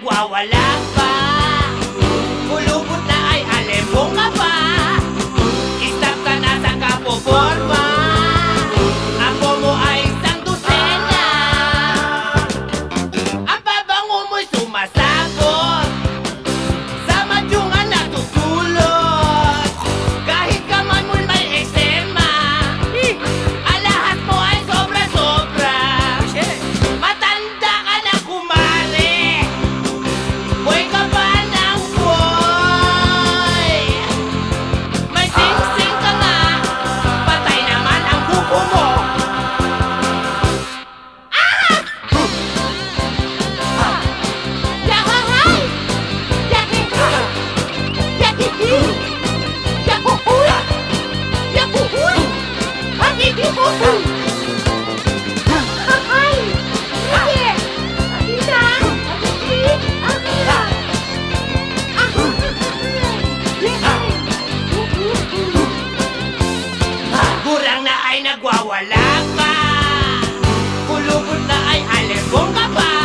nagwawala pa. Pulubot na ay alempong ka pa wala ka Kulubot na ay alam mong kapal